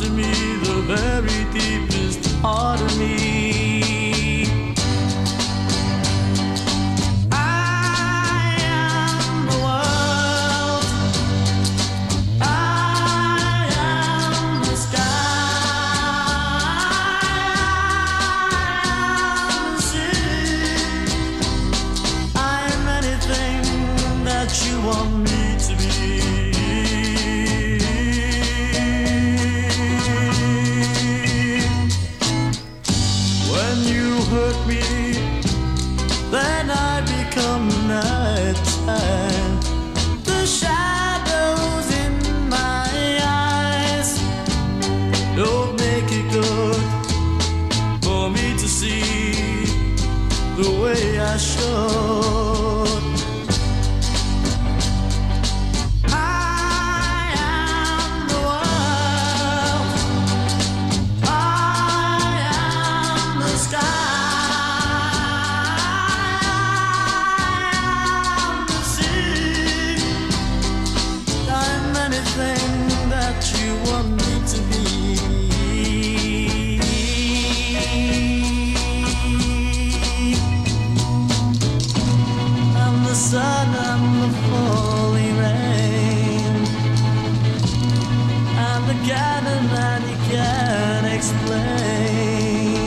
to me the very deepest part of me. I am the world. I am the sky. I am the sea. I am anything that you want me When you hurt me, then I become nighttime. The shadows in my eyes don't make it good for me to see the way I should. Sun, I'm the falling rain. Kind of you can't explain.